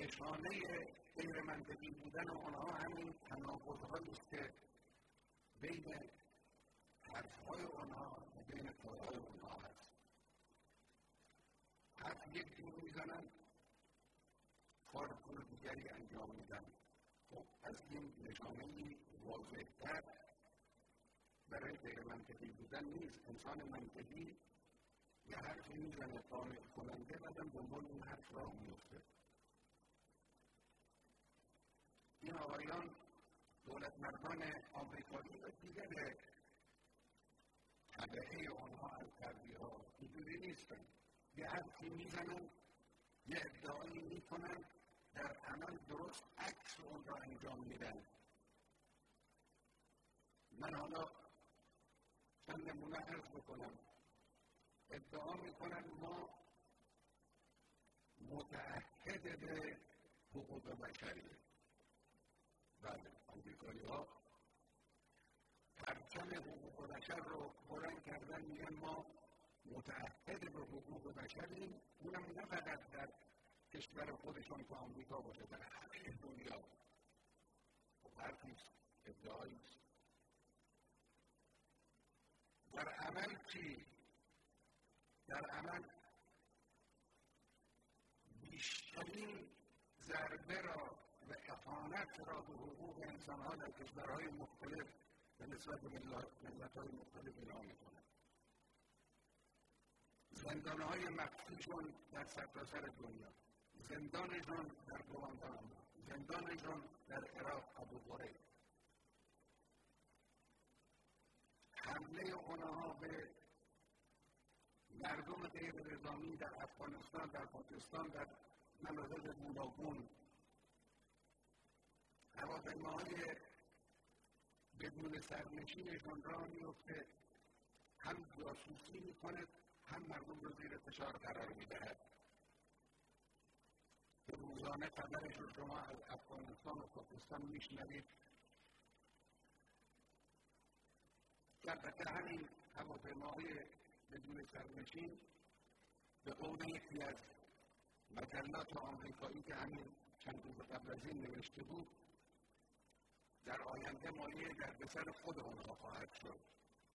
نشانه غیر منطقی بودن آنها همین تناقضهایی است که بین حرفهای آنها و بین کارهای آنها هست. حرف یک جور می‌زنن کار کار دیگری انجام میدن. خب از این نشانه واضحتر برای غیر منطقی بودن نیست. انسان منطقی یه حرفی می‌زنه قانع کننده بعدم دنبال اون حرف راه میفته این آقایان دولت مردان آمریکایی و دیگر طبعه آنها از غربی ها اینجوری نیستن. یه حرفی می‌زنن یه ادعایی می‌کنن در عمل درست عکس اون را انجام میدن. من حالا چند نمونه عرض بکنم. ادعا می‌کنن ما متعهد به حقوق بشریه بله آمریکایی ها پرچم حقوق بشر رو بلند کردن میگن ما متعهد به حقوق بشریم اونم نه فقط در کشور خودشون که آمریکا باشه در همه دنیا حرفیست ادعاییست در عمل چی در عمل بیشترین ضربه را و اقامت را به حقوق انسانها در کشورهای مختلف به نسبت ملتهای مختلف اینا می‌کنند. زندانهای مخفیشون در سرتاسر دنیا. زندانشون در گوانتانامو زندانشون در عراق ابو غریب حمله آنها به مردم غیر نظامی در افغانستان در پاکستان در مناطق گوناگون هواپیماهای بدون سرنشینشان راه میفته هم جاسوسی می‌کند هم مردم رو زیر فشار قرار می‌دهد. که روزانه خبرش رو شما از افغانستان و پاکستان میشنوید. البته همین هواپیماهای بدون سرنشین به قول یکی از مجلات آمریکایی که همین چند روز قبل از این نوشته بود در آینده مایه دردسر خود آنها خواهد شد.